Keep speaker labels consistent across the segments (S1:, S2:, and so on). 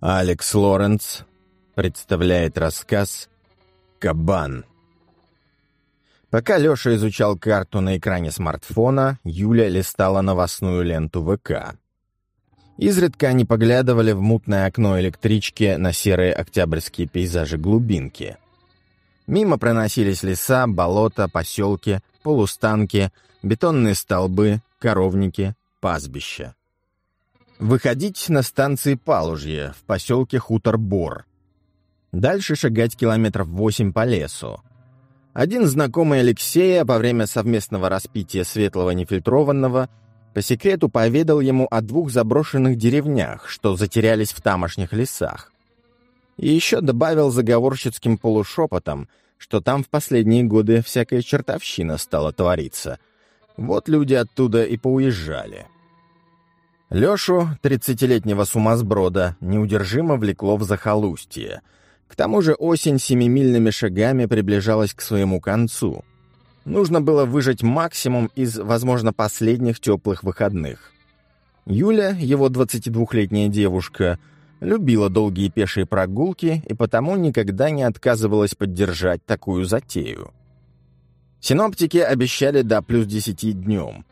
S1: Алекс Лоренц представляет рассказ «Кабан». Пока Леша изучал карту на экране смартфона, Юля листала новостную ленту ВК. Изредка они поглядывали в мутное окно электрички на серые октябрьские пейзажи глубинки. Мимо проносились леса, болота, поселки, полустанки, бетонные столбы, коровники, пастбища. Выходить на станции Палужье в поселке Хутор-Бор. Дальше шагать километров восемь по лесу. Один знакомый Алексея во время совместного распития светлого нефильтрованного по секрету поведал ему о двух заброшенных деревнях, что затерялись в тамошних лесах. И еще добавил заговорщицким полушепотом, что там в последние годы всякая чертовщина стала твориться. Вот люди оттуда и поуезжали. Лешу, тридцатилетнего сумасброда, неудержимо влекло в захолустье. К тому же осень семимильными шагами приближалась к своему концу — Нужно было выжать максимум из, возможно, последних теплых выходных. Юля, его 22-летняя девушка, любила долгие пешие прогулки и потому никогда не отказывалась поддержать такую затею. Синоптики обещали до плюс 10 днем.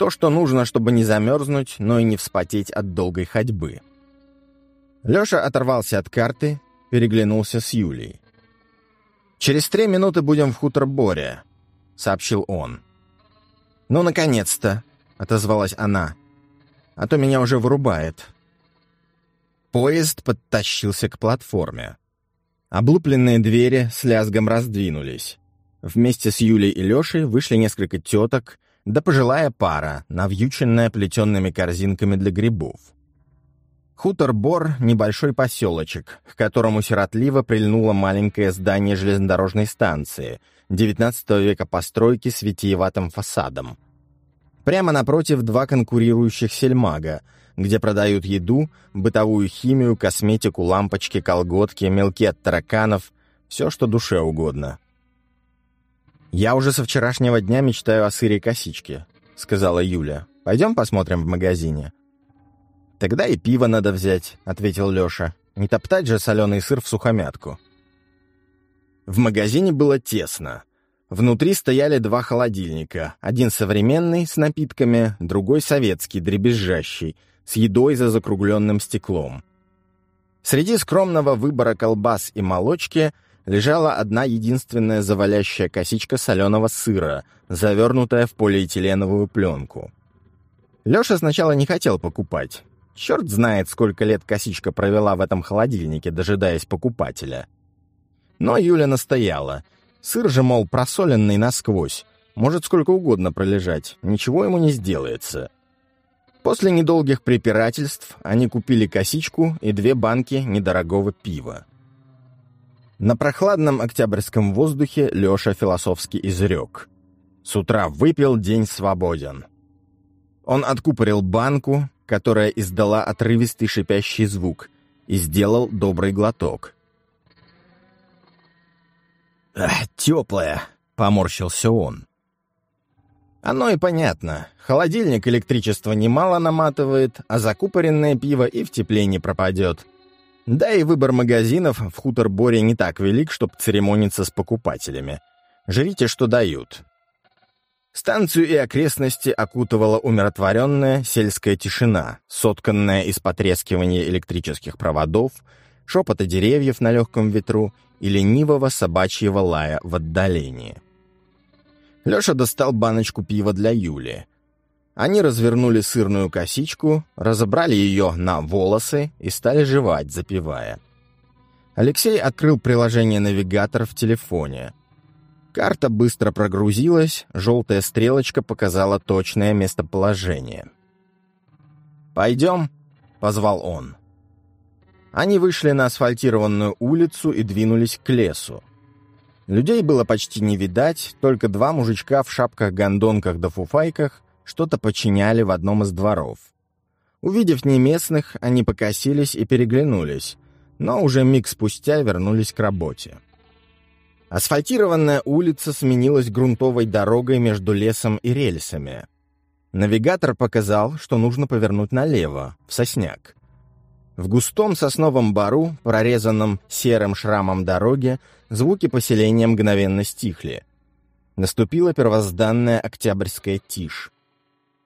S1: То, что нужно, чтобы не замерзнуть, но и не вспотеть от долгой ходьбы. Леша оторвался от карты, переглянулся с Юлей. «Через три минуты будем в хутор Боря сообщил он. «Ну, наконец-то!» — отозвалась она. «А то меня уже вырубает». Поезд подтащился к платформе. Облупленные двери с лязгом раздвинулись. Вместе с Юлей и Лешей вышли несколько теток, да пожилая пара, навьюченная плетенными корзинками для грибов. Хутор-Бор — небольшой поселочек, к которому сиротливо прильнуло маленькое здание железнодорожной станции, XIX века постройки с витиеватым фасадом. Прямо напротив два конкурирующих сельмага, где продают еду, бытовую химию, косметику, лампочки, колготки, мелки от тараканов, все, что душе угодно. «Я уже со вчерашнего дня мечтаю о сыре косички», — сказала Юля. «Пойдем посмотрим в магазине». «Тогда и пиво надо взять», — ответил Леша. «Не топтать же соленый сыр в сухомятку». В магазине было тесно. Внутри стояли два холодильника. Один современный, с напитками, другой советский, дребезжащий, с едой за закругленным стеклом. Среди скромного выбора колбас и молочки лежала одна единственная завалящая косичка соленого сыра, завернутая в полиэтиленовую пленку. Леша сначала не хотел покупать. Черт знает, сколько лет косичка провела в этом холодильнике, дожидаясь покупателя. Но Юля настояла. Сыр же, мол, просоленный насквозь. Может сколько угодно пролежать, ничего ему не сделается. После недолгих препирательств они купили косичку и две банки недорогого пива. На прохладном октябрьском воздухе Леша философски изрек. С утра выпил, день свободен. Он откупорил банку, которая издала отрывистый шипящий звук, и сделал добрый глоток. «Ах, теплая!» — поморщился он. Оно и понятно. Холодильник электричество немало наматывает, а закупоренное пиво и в тепле не пропадет. Да и выбор магазинов в хутор-боре не так велик, чтобы церемониться с покупателями. Жрите, что дают. Станцию и окрестности окутывала умиротворенная сельская тишина, сотканная из потрескивания электрических проводов, шепота деревьев на легком ветру и ленивого собачьего лая в отдалении. Леша достал баночку пива для Юли. Они развернули сырную косичку, разобрали ее на волосы и стали жевать, запивая. Алексей открыл приложение «Навигатор» в телефоне — Карта быстро прогрузилась, желтая стрелочка показала точное местоположение. «Пойдем», — позвал он. Они вышли на асфальтированную улицу и двинулись к лесу. Людей было почти не видать, только два мужичка в шапках-гондонках да фуфайках что-то починяли в одном из дворов. Увидев неместных, они покосились и переглянулись, но уже миг спустя вернулись к работе. Асфальтированная улица сменилась грунтовой дорогой между лесом и рельсами. Навигатор показал, что нужно повернуть налево, в сосняк. В густом сосновом бару, прорезанном серым шрамом дороги, звуки поселения мгновенно стихли. Наступила первозданная октябрьская тишь.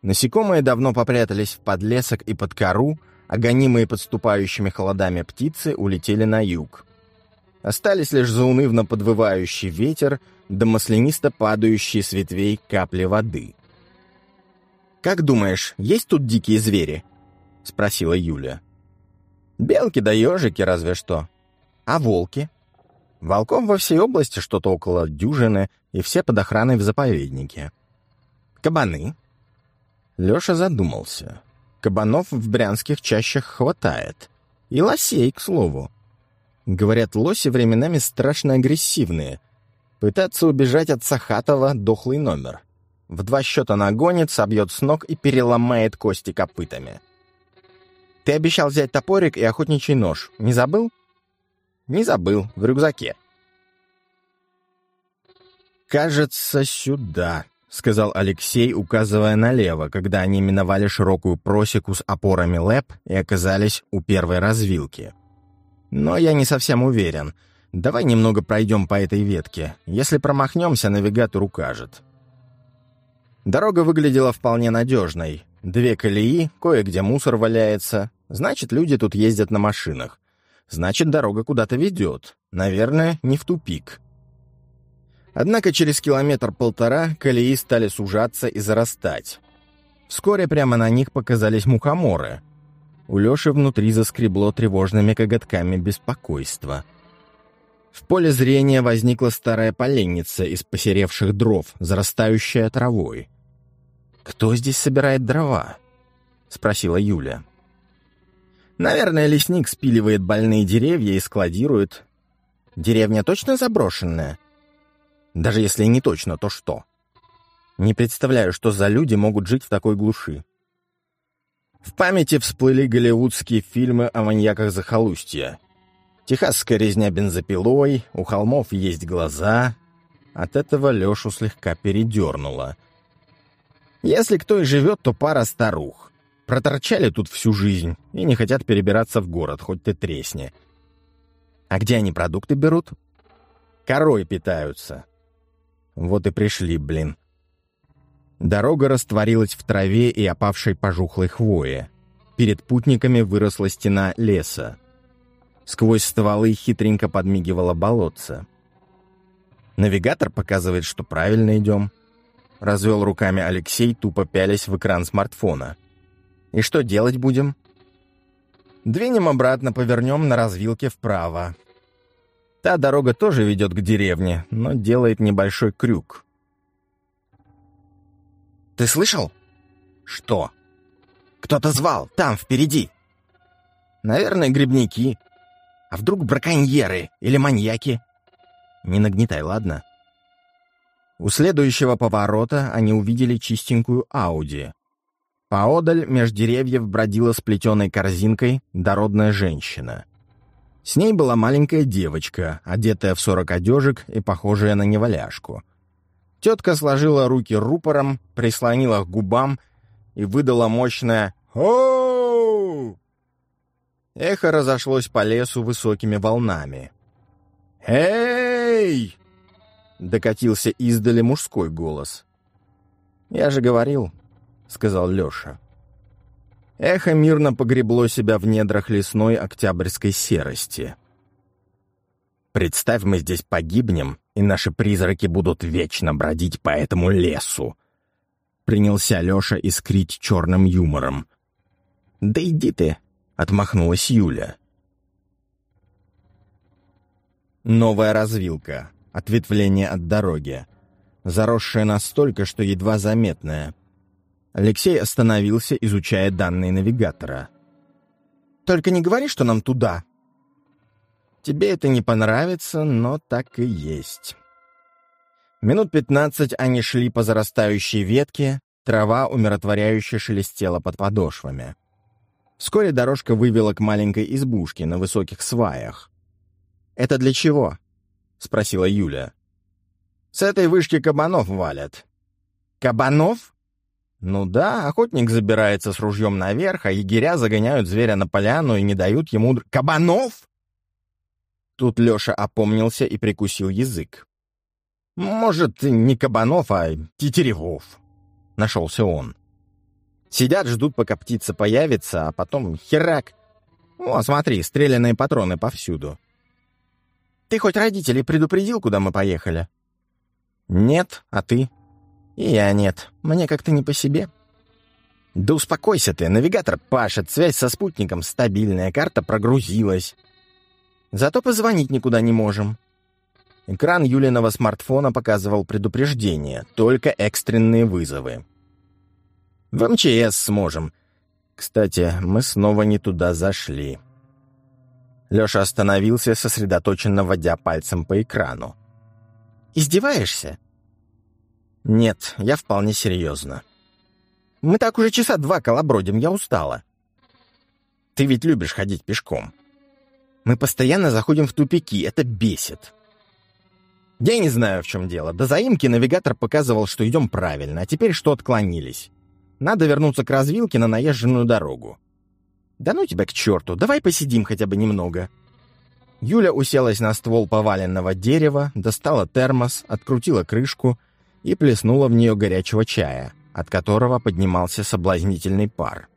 S1: Насекомые давно попрятались в подлесок и под кору, а гонимые подступающими холодами птицы улетели на юг. Остались лишь заунывно подвывающий ветер да маслянисто падающие с ветвей капли воды. «Как думаешь, есть тут дикие звери?» — спросила Юля. Белки да ежики разве что. А волки? Волков во всей области что-то около дюжины, и все под охраной в заповеднике. Кабаны? Леша задумался. Кабанов в брянских чащах хватает. И лосей, к слову. Говорят, лоси временами страшно агрессивные. Пытаться убежать от Сахатова — дохлый номер. В два счета нагонит, собьет с ног и переломает кости копытами. Ты обещал взять топорик и охотничий нож. Не забыл? Не забыл. В рюкзаке. Кажется, сюда, сказал Алексей, указывая налево, когда они миновали широкую просеку с опорами ЛЭП и оказались у первой развилки. Но я не совсем уверен. Давай немного пройдем по этой ветке. Если промахнемся, навигатор укажет. Дорога выглядела вполне надежной. Две колеи, кое-где мусор валяется. Значит, люди тут ездят на машинах. Значит, дорога куда-то ведет. Наверное, не в тупик. Однако через километр-полтора колеи стали сужаться и зарастать. Вскоре прямо на них показались мухоморы. У Лёши внутри заскребло тревожными коготками беспокойства. В поле зрения возникла старая поленница из посеревших дров, зарастающая травой. «Кто здесь собирает дрова?» — спросила Юля. «Наверное, лесник спиливает больные деревья и складирует. Деревня точно заброшенная? Даже если не точно, то что? Не представляю, что за люди могут жить в такой глуши». В памяти всплыли голливудские фильмы о маньяках захолустья. Техасская резня бензопилой, у холмов есть глаза. От этого Лешу слегка передернуло — если кто и живет, то пара старух. Проторчали тут всю жизнь и не хотят перебираться в город, хоть ты тресни. А где они продукты берут? Корой питаются. Вот и пришли, блин. Дорога растворилась в траве и опавшей пожухлой хвое. Перед путниками выросла стена леса. Сквозь стволы хитренько подмигивало болотце. Навигатор показывает, что правильно идем — Развел руками Алексей, тупо пялясь в экран смартфона. «И что делать будем?» «Двинем обратно, повернем на развилке вправо. Та дорога тоже ведет к деревне, но делает небольшой крюк». «Ты слышал?» «Что?» «Кто-то звал, там, впереди». «Наверное, грибники. А вдруг браконьеры или маньяки?» «Не нагнетай, ладно?» У следующего поворота они увидели чистенькую Ауди. Поодаль меж деревьев бродила с плетеной корзинкой дородная женщина. С ней была маленькая девочка, одетая в сорок одежек и похожая на неваляшку. Тетка сложила руки рупором, прислонила к губам и выдала мощное «Оу!». Эхо разошлось по лесу высокими волнами. «Эй!» Докатился издали мужской голос. «Я же говорил», — сказал Леша. Эхо мирно погребло себя в недрах лесной октябрьской серости. «Представь, мы здесь погибнем, и наши призраки будут вечно бродить по этому лесу», — принялся Леша искрить черным юмором. «Да иди ты», — отмахнулась Юля. Новая развилка. Ответвление от дороги. Заросшее настолько, что едва заметное. Алексей остановился, изучая данные навигатора. «Только не говори, что нам туда!» «Тебе это не понравится, но так и есть». Минут пятнадцать они шли по зарастающей ветке, трава умиротворяюще шелестела под подошвами. Вскоре дорожка вывела к маленькой избушке на высоких сваях. «Это для чего?» — спросила Юля. «С этой вышки кабанов валят». «Кабанов?» Ну да, охотник забирается с ружьем наверх, а егеря загоняют зверя на поляну и не дают ему... Кабанов? Тут Леша опомнился и прикусил язык. «Может, не кабанов, а тетеревов», — нашелся он. Сидят, ждут, пока птица появится, а потом херак. О, смотри, стрелянные патроны повсюду. Ты хоть родителей предупредил, куда мы поехали? Нет, а ты? Я нет. Мне как-то не по себе. Да успокойся ты, навигатор пашет, связь со спутником стабильная, карта прогрузилась. Зато позвонить никуда не можем. Экран Юлиного смартфона показывал предупреждение, только экстренные вызовы. В МЧС сможем. Кстати, мы снова не туда зашли. Леша остановился, сосредоточенно водя пальцем по экрану. «Издеваешься?» «Нет, я вполне серьезно. Мы так уже часа два колобродим, я устала. Ты ведь любишь ходить пешком. Мы постоянно заходим в тупики, это бесит. Я не знаю, в чем дело. До заимки навигатор показывал, что идем правильно, а теперь что отклонились. Надо вернуться к развилке на наезженную дорогу. Да ну тебя к черту, давай посидим хотя бы немного. Юля уселась на ствол поваленного дерева, достала термос, открутила крышку и плеснула в нее горячего чая, от которого поднимался соблазнительный пар.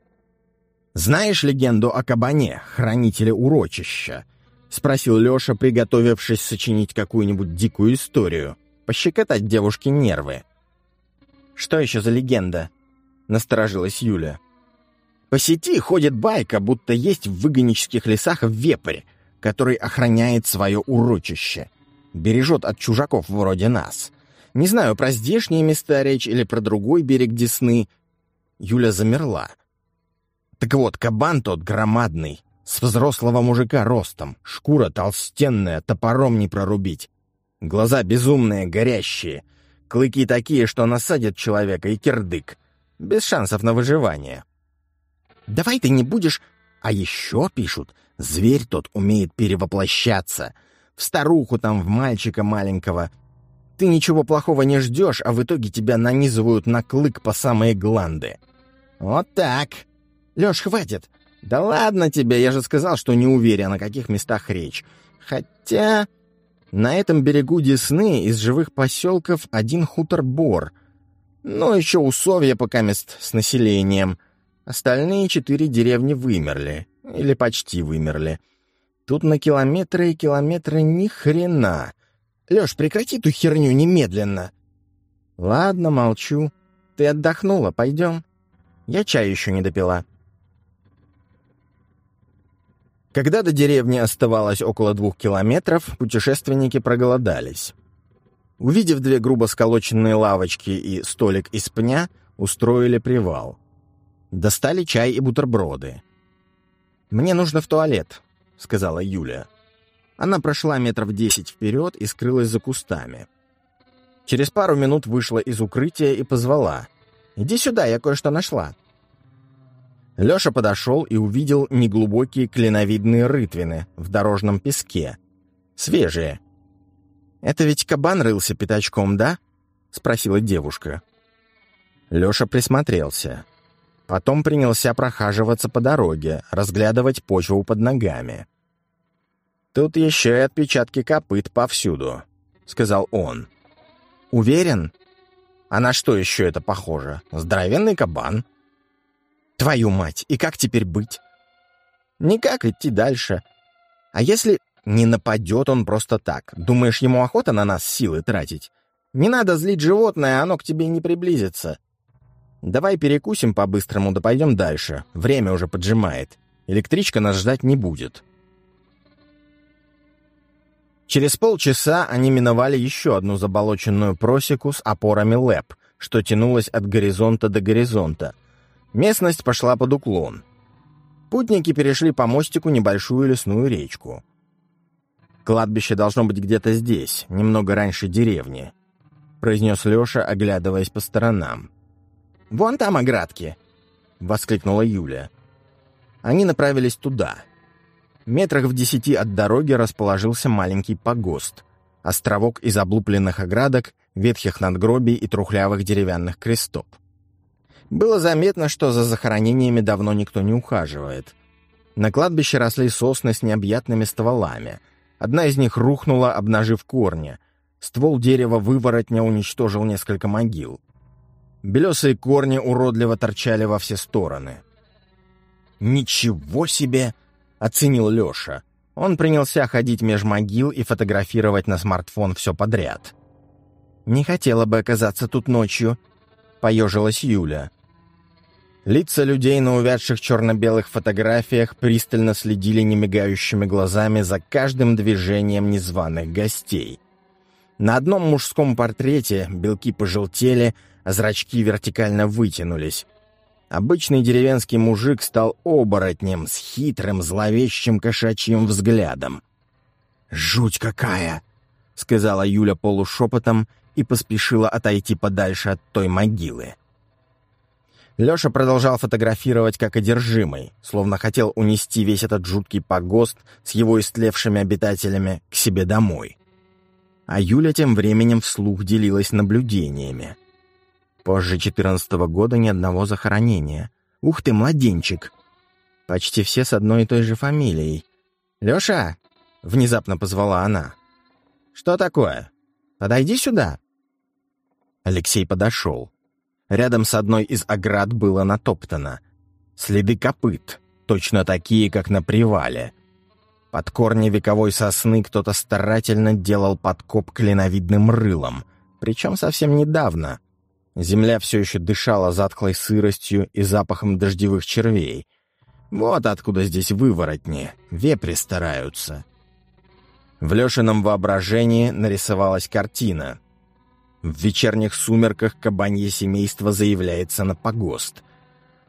S1: «Знаешь легенду о кабане, хранителе урочища?» — спросил Леша, приготовившись сочинить какую-нибудь дикую историю, пощекотать девушке нервы. «Что еще за легенда?» — насторожилась Юля. «По сети ходит байка, будто есть в выгонических лесах вепрь, который охраняет свое урочище, бережет от чужаков вроде нас. Не знаю, про здешние места речь или про другой берег Десны». Юля замерла. Так вот, кабан тот громадный, с взрослого мужика ростом, шкура толстенная, топором не прорубить. Глаза безумные, горящие, клыки такие, что насадят человека и кирдык. Без шансов на выживание. «Давай ты не будешь...» А еще пишут, зверь тот умеет перевоплощаться. В старуху там, в мальчика маленького. Ты ничего плохого не ждешь, а в итоге тебя нанизывают на клык по самые гланды. Вот так. Лёш, хватит. Да ладно тебе, я же сказал, что не уверен, о каких местах речь. Хотя... На этом берегу Десны из живых поселков один хутор-бор. Ну, еще усовья пока мест с населением. Остальные четыре деревни вымерли. Или почти вымерли. Тут на километры и километры ни хрена. Лёш, прекрати ту херню немедленно. Ладно, молчу. Ты отдохнула, пойдем. Я чай еще не допила. Когда до деревни оставалось около двух километров, путешественники проголодались. Увидев две грубо сколоченные лавочки и столик из пня, устроили привал. Достали чай и бутерброды. «Мне нужно в туалет», — сказала Юля. Она прошла метров десять вперед и скрылась за кустами. Через пару минут вышла из укрытия и позвала. «Иди сюда, я кое-что нашла». Леша подошел и увидел неглубокие клиновидные рытвины в дорожном песке. Свежие. «Это ведь кабан рылся пятачком, да?» — спросила девушка. Леша присмотрелся. Потом принялся прохаживаться по дороге, разглядывать почву под ногами. «Тут еще и отпечатки копыт повсюду», — сказал он. «Уверен? А на что еще это похоже? Здоровенный кабан?» Твою мать, и как теперь быть? Никак идти дальше. А если не нападет он просто так? Думаешь, ему охота на нас силы тратить? Не надо злить животное, оно к тебе не приблизится. Давай перекусим по-быстрому, да пойдем дальше. Время уже поджимает. Электричка нас ждать не будет. Через полчаса они миновали еще одну заболоченную просеку с опорами ЛЭП, что тянулась от горизонта до горизонта — Местность пошла под уклон. Путники перешли по мостику небольшую лесную речку. «Кладбище должно быть где-то здесь, немного раньше деревни», — произнес Леша, оглядываясь по сторонам. «Вон там оградки!» — воскликнула Юля. Они направились туда. Метрах в десяти от дороги расположился маленький погост, островок из облупленных оградок, ветхих надгробий и трухлявых деревянных крестов. Было заметно, что за захоронениями давно никто не ухаживает. На кладбище росли сосны с необъятными стволами. Одна из них рухнула, обнажив корни. Ствол дерева выворотня уничтожил несколько могил. Белесые корни уродливо торчали во все стороны. «Ничего себе!» — оценил Леша. Он принялся ходить меж могил и фотографировать на смартфон все подряд. «Не хотела бы оказаться тут ночью», — поежилась Юля. Лица людей на увядших черно-белых фотографиях пристально следили немигающими глазами за каждым движением незваных гостей. На одном мужском портрете белки пожелтели, а зрачки вертикально вытянулись. Обычный деревенский мужик стал оборотнем с хитрым, зловещим кошачьим взглядом. «Жуть какая!» — сказала Юля полушепотом и поспешила отойти подальше от той могилы. Леша продолжал фотографировать как одержимый, словно хотел унести весь этот жуткий погост с его истлевшими обитателями к себе домой. А Юля тем временем вслух делилась наблюдениями. Позже четырнадцатого года ни одного захоронения. Ух ты, младенчик! Почти все с одной и той же фамилией. «Леша!» — внезапно позвала она. «Что такое? Подойди сюда!» Алексей подошел. Рядом с одной из оград было натоптано. Следы копыт, точно такие, как на привале. Под корни вековой сосны кто-то старательно делал подкоп клиновидным рылом, причем совсем недавно — Земля все еще дышала затхлой сыростью и запахом дождевых червей. Вот откуда здесь выворотни, вепри стараются. В Лешином воображении нарисовалась картина. В вечерних сумерках кабанье семейство заявляется на погост.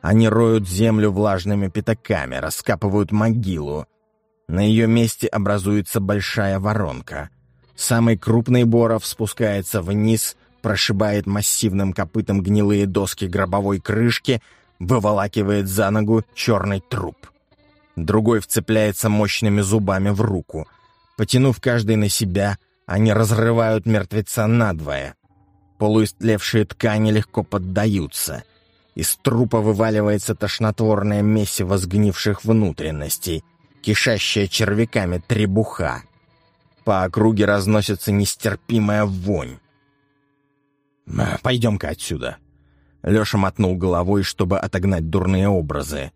S1: Они роют землю влажными пятаками, раскапывают могилу. На ее месте образуется большая воронка. Самый крупный боров спускается вниз — прошибает массивным копытом гнилые доски гробовой крышки, выволакивает за ногу черный труп. Другой вцепляется мощными зубами в руку. Потянув каждый на себя, они разрывают мертвеца надвое. Полуистлевшие ткани легко поддаются. Из трупа вываливается тошнотворное месиво сгнивших внутренностей, кишащая червяками требуха. По округе разносится нестерпимая вонь. «Пойдем-ка отсюда». Леша мотнул головой, чтобы отогнать дурные образы.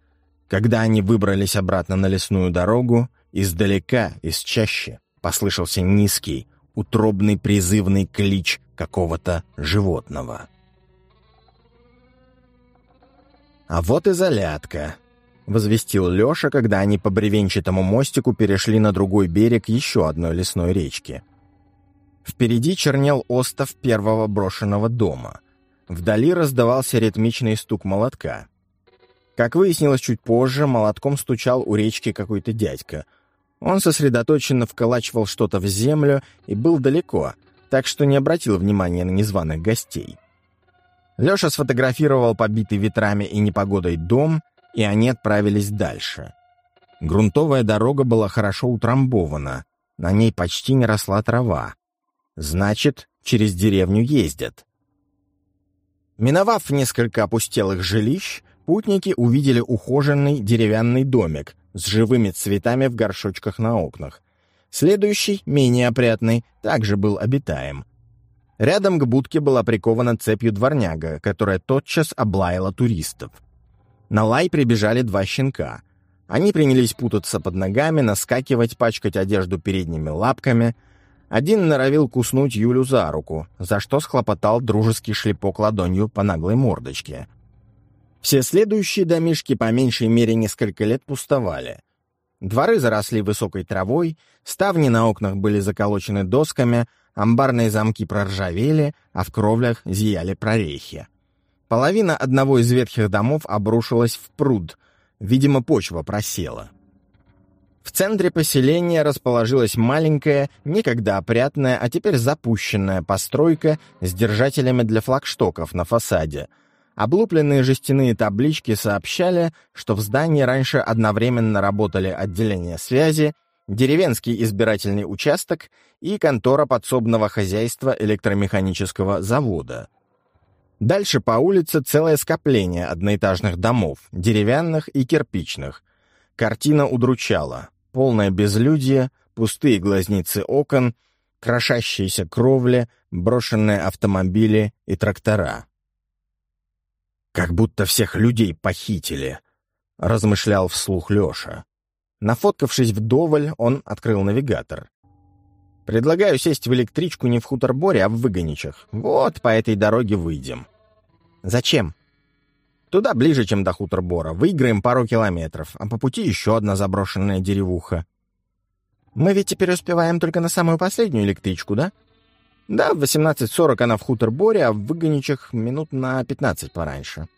S1: Когда они выбрались обратно на лесную дорогу, издалека, из чаще, послышался низкий, утробный призывный клич какого-то животного. «А вот и залядка», — возвестил Леша, когда они по бревенчатому мостику перешли на другой берег еще одной лесной речки. Впереди чернел остов первого брошенного дома. Вдали раздавался ритмичный стук молотка. Как выяснилось чуть позже, молотком стучал у речки какой-то дядька. Он сосредоточенно вколачивал что-то в землю и был далеко, так что не обратил внимания на незваных гостей. Леша сфотографировал побитый ветрами и непогодой дом, и они отправились дальше. Грунтовая дорога была хорошо утрамбована, на ней почти не росла трава. Значит, через деревню ездят. Миновав несколько опустелых жилищ, путники увидели ухоженный деревянный домик с живыми цветами в горшочках на окнах. Следующий, менее опрятный, также был обитаем. Рядом к будке была прикована цепью дворняга, которая тотчас облаяла туристов. На лай прибежали два щенка. Они принялись путаться под ногами, наскакивать, пачкать одежду передними лапками — один норовил куснуть Юлю за руку, за что схлопотал дружеский шлепок ладонью по наглой мордочке. Все следующие домишки по меньшей мере несколько лет пустовали. Дворы заросли высокой травой, ставни на окнах были заколочены досками, амбарные замки проржавели, а в кровлях зияли прорехи. Половина одного из ветхих домов обрушилась в пруд, видимо, почва просела. В центре поселения расположилась маленькая, некогда опрятная, а теперь запущенная постройка с держателями для флагштоков на фасаде. Облупленные жестяные таблички сообщали, что в здании раньше одновременно работали отделение связи, деревенский избирательный участок и контора подсобного хозяйства электромеханического завода. Дальше по улице целое скопление одноэтажных домов, деревянных и кирпичных. Картина удручала. Полное безлюдье, пустые глазницы окон, крошащиеся кровли, брошенные автомобили и трактора. «Как будто всех людей похитили», — размышлял вслух Леша. Нафоткавшись вдоволь, он открыл навигатор. «Предлагаю сесть в электричку не в Хуторборе, а в Выгоничах. Вот по этой дороге выйдем». «Зачем?» «Туда ближе, чем до Хуторбора. Выиграем пару километров, а по пути еще одна заброшенная деревуха». «Мы ведь теперь успеваем только на самую последнюю электричку, да?» Да, в 18.40 она в Хуторборе, а в Выгоничах минут на 15 пораньше.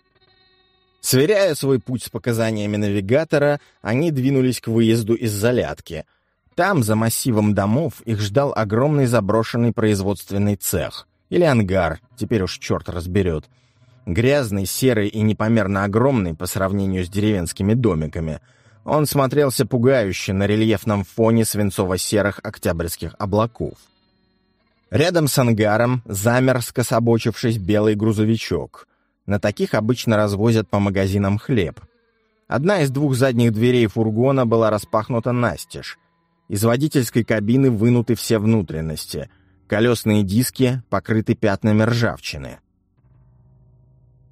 S1: Сверяя свой путь с показаниями навигатора, они двинулись к выезду из Залятки. Там, за массивом домов, их ждал огромный заброшенный производственный цех. Или ангар, теперь уж черт разберет. Грязный, серый и непомерно огромный по сравнению с деревенскими домиками. Он смотрелся пугающе на рельефном фоне свинцово-серых октябрьских облаков. Рядом с ангаром замер, скособочившись, белый грузовичок. На таких обычно развозят по магазинам хлеб. Одна из двух задних дверей фургона была распахнута настежь. Из водительской кабины вынуты все внутренности. Колесные диски покрыты пятнами ржавчины.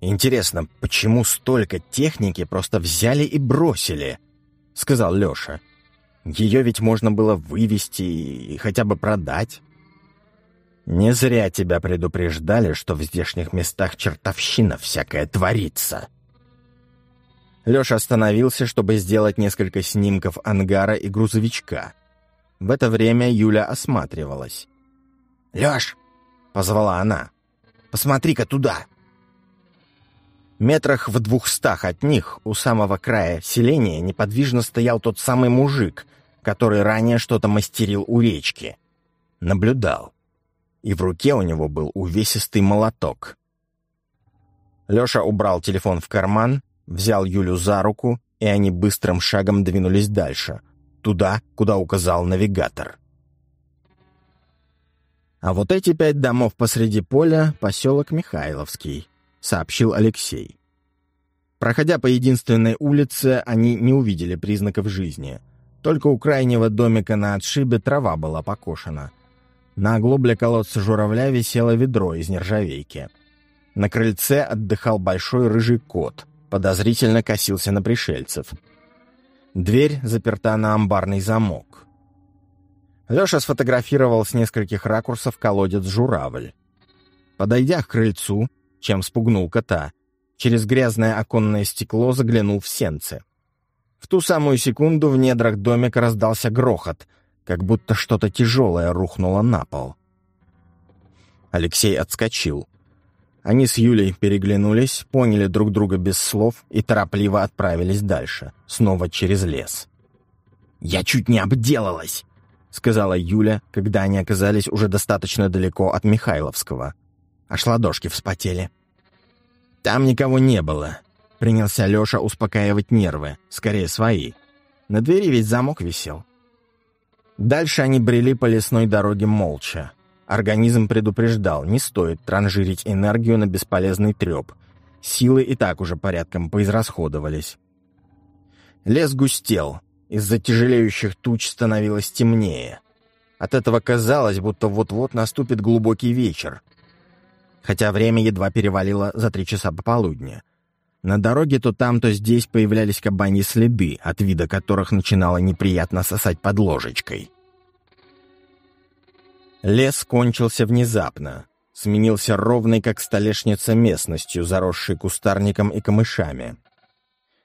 S1: «Интересно, почему столько техники просто взяли и бросили?» — сказал Леша. «Ее ведь можно было вывести и хотя бы продать». Не зря тебя предупреждали, что в здешних местах чертовщина всякая творится. Леша остановился, чтобы сделать несколько снимков ангара и грузовичка. В это время Юля осматривалась. «Леш!» — позвала она. «Посмотри-ка туда!» Метрах в двухстах от них, у самого края селения, неподвижно стоял тот самый мужик, который ранее что-то мастерил у речки. Наблюдал и в руке у него был увесистый молоток. Леша убрал телефон в карман, взял Юлю за руку, и они быстрым шагом двинулись дальше, туда, куда указал навигатор. «А вот эти пять домов посреди поля — поселок Михайловский», — сообщил Алексей. Проходя по единственной улице, они не увидели признаков жизни. Только у крайнего домика на отшибе трава была покошена — на оглобле колодца журавля висело ведро из нержавейки. На крыльце отдыхал большой рыжий кот, подозрительно косился на пришельцев. Дверь заперта на амбарный замок. Леша сфотографировал с нескольких ракурсов колодец журавль. Подойдя к крыльцу, чем спугнул кота, через грязное оконное стекло заглянул в сенце. В ту самую секунду в недрах домика раздался грохот — как будто что-то тяжелое рухнуло на пол. Алексей отскочил. Они с Юлей переглянулись, поняли друг друга без слов и торопливо отправились дальше, снова через лес. «Я чуть не обделалась!» — сказала Юля, когда они оказались уже достаточно далеко от Михайловского. Аж ладошки вспотели. «Там никого не было», — принялся Леша успокаивать нервы, скорее свои. На двери ведь замок висел. Дальше они брели по лесной дороге молча. Организм предупреждал, не стоит транжирить энергию на бесполезный треп. Силы и так уже порядком поизрасходовались. Лес густел, из-за тяжелеющих туч становилось темнее. От этого казалось, будто вот-вот наступит глубокий вечер. Хотя время едва перевалило за три часа пополудня. На дороге то там, то здесь появлялись кабаньи следы, от вида которых начинало неприятно сосать под ложечкой. Лес кончился внезапно, сменился ровной, как столешница, местностью, заросшей кустарником и камышами.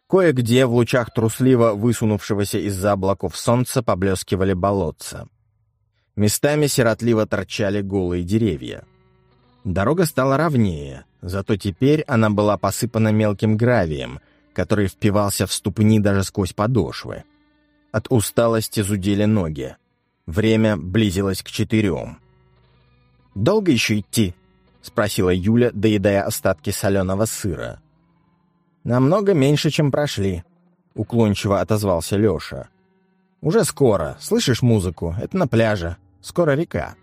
S1: Кое-где в лучах трусливо высунувшегося из-за облаков солнца поблескивали болотца. Местами сиротливо торчали голые деревья. Дорога стала ровнее, зато теперь она была посыпана мелким гравием, который впивался в ступни даже сквозь подошвы. От усталости зудели ноги. Время близилось к четырем. «Долго еще идти?» — спросила Юля, доедая остатки соленого сыра. «Намного меньше, чем прошли», — уклончиво отозвался Леша. «Уже скоро. Слышишь музыку? Это на пляже. Скоро река».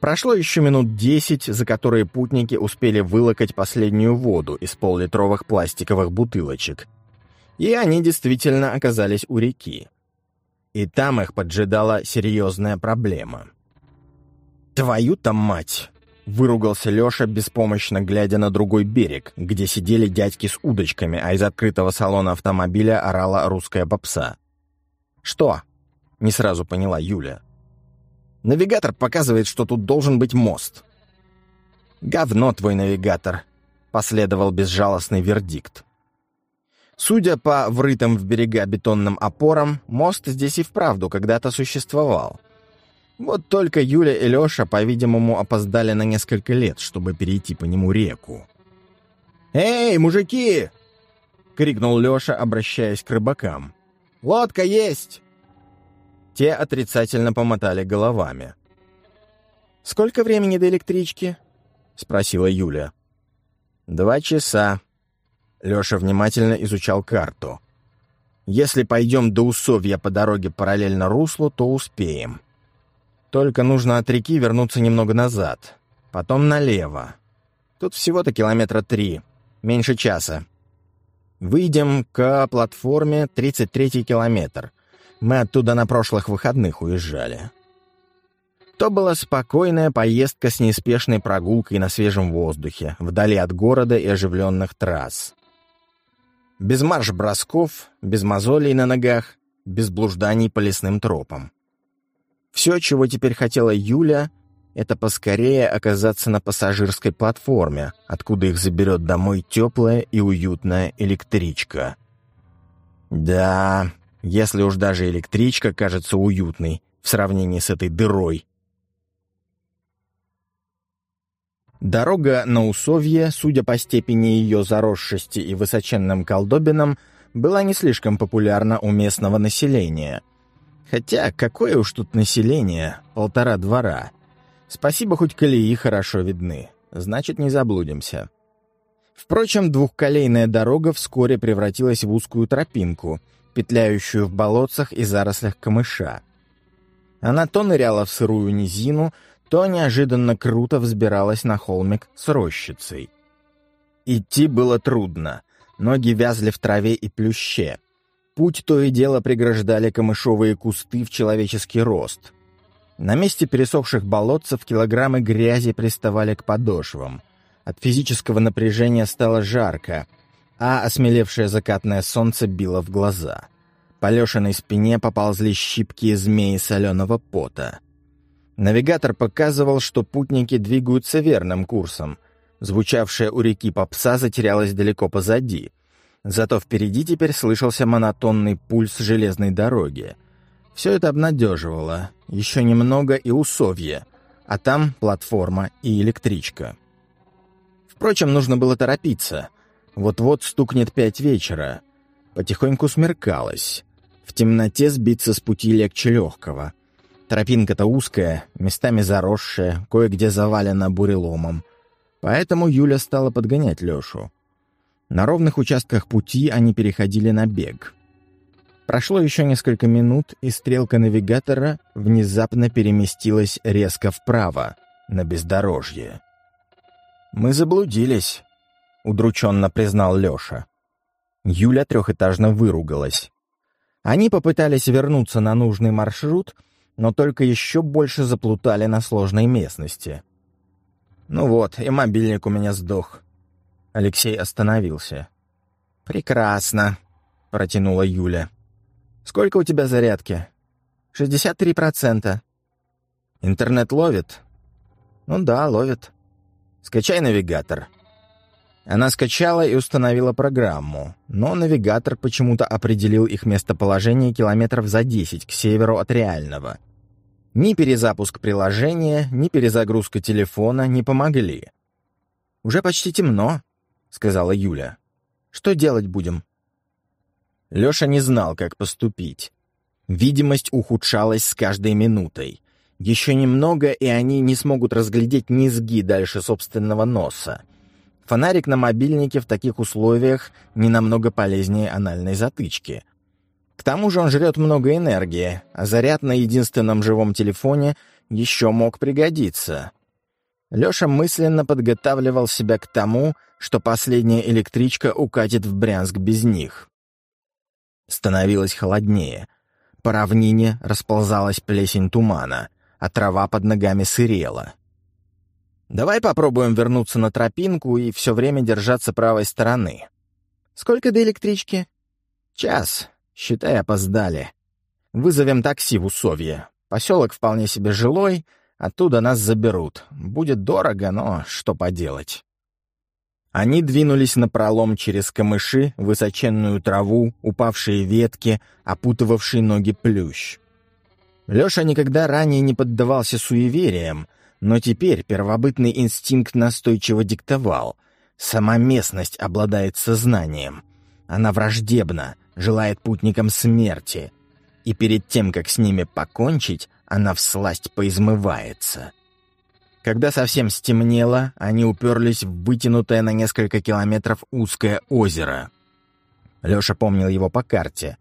S1: Прошло еще минут десять, за которые путники успели вылокать последнюю воду из поллитровых пластиковых бутылочек. И они действительно оказались у реки. И там их поджидала серьезная проблема. «Твою-то мать!» — выругался Леша, беспомощно глядя на другой берег, где сидели дядьки с удочками, а из открытого салона автомобиля орала русская попса. «Что?» — не сразу поняла Юля. Навигатор показывает, что тут должен быть мост. «Говно твой навигатор», — последовал безжалостный вердикт. Судя по врытым в берега бетонным опорам, мост здесь и вправду когда-то существовал. Вот только Юля и Леша, по-видимому, опоздали на несколько лет, чтобы перейти по нему реку. «Эй, мужики!» — крикнул Леша, обращаясь к рыбакам. «Лодка есть!» Те отрицательно помотали головами. «Сколько времени до электрички?» — спросила Юля. «Два часа». Леша внимательно изучал карту. «Если пойдем до Усовья по дороге параллельно руслу, то успеем. Только нужно от реки вернуться немного назад, потом налево. Тут всего-то километра три, меньше часа. Выйдем к платформе 33-й километр. Мы оттуда на прошлых выходных уезжали. То была спокойная поездка с неспешной прогулкой на свежем воздухе, вдали от города и оживленных трасс. Без марш-бросков, без мозолей на ногах, без блужданий по лесным тропам. Все, чего теперь хотела Юля, это поскорее оказаться на пассажирской платформе, откуда их заберет домой теплая и уютная электричка. Да, если уж даже электричка кажется уютной в сравнении с этой дырой. Дорога на Усовье, судя по степени ее заросшести и высоченным колдобинам, была не слишком популярна у местного населения. Хотя, какое уж тут население, полтора двора. Спасибо, хоть колеи хорошо видны, значит, не заблудимся. Впрочем, двухколейная дорога вскоре превратилась в узкую тропинку — петляющую в болотцах и зарослях камыша. Она то ныряла в сырую низину, то неожиданно круто взбиралась на холмик с рощицей. Идти было трудно, ноги вязли в траве и плюще. Путь то и дело преграждали камышовые кусты в человеческий рост. На месте пересохших болотцев килограммы грязи приставали к подошвам. От физического напряжения стало жарко — а осмелевшее закатное солнце било в глаза. По Лешиной спине поползли щипкие змеи соленого пота. Навигатор показывал, что путники двигаются верным курсом. Звучавшая у реки попса затерялась далеко позади. Зато впереди теперь слышался монотонный пульс железной дороги. Все это обнадеживало. Еще немного и усовье, а там платформа и электричка. Впрочем, нужно было торопиться — вот-вот стукнет пять вечера. Потихоньку смеркалось. В темноте сбиться с пути легче легкого. Тропинка-то узкая, местами заросшая, кое-где завалена буреломом. Поэтому Юля стала подгонять Лешу. На ровных участках пути они переходили на бег. Прошло еще несколько минут, и стрелка навигатора внезапно переместилась резко вправо, на бездорожье. «Мы заблудились», — удрученно признал Леша. Юля трехэтажно выругалась. Они попытались вернуться на нужный маршрут, но только еще больше заплутали на сложной местности. «Ну вот, и мобильник у меня сдох». Алексей остановился. «Прекрасно», — протянула Юля. «Сколько у тебя зарядки?» «Шестьдесят три процента». «Интернет ловит?» «Ну да, ловит». «Скачай навигатор», она скачала и установила программу, но навигатор почему-то определил их местоположение километров за 10 к северу от реального. Ни перезапуск приложения, ни перезагрузка телефона не помогли. «Уже почти темно», — сказала Юля. «Что делать будем?» Леша не знал, как поступить. Видимость ухудшалась с каждой минутой. Еще немного, и они не смогут разглядеть низги дальше собственного носа. Фонарик на мобильнике в таких условиях не намного полезнее анальной затычки. К тому же он жрет много энергии, а заряд на единственном живом телефоне еще мог пригодиться. Леша мысленно подготавливал себя к тому, что последняя электричка укатит в Брянск без них. Становилось холоднее. По равнине расползалась плесень тумана, а трава под ногами сырела. «Давай попробуем вернуться на тропинку и все время держаться правой стороны». «Сколько до электрички?» «Час. Считай, опоздали. Вызовем такси в Усовье. Поселок вполне себе жилой, оттуда нас заберут. Будет дорого, но что поделать». Они двинулись на пролом через камыши, высоченную траву, упавшие ветки, опутывавший ноги плющ. Леша никогда ранее не поддавался суевериям, но теперь первобытный инстинкт настойчиво диктовал. Сама местность обладает сознанием. Она враждебна, желает путникам смерти. И перед тем, как с ними покончить, она всласть поизмывается. Когда совсем стемнело, они уперлись в вытянутое на несколько километров узкое озеро. Леша помнил его по карте.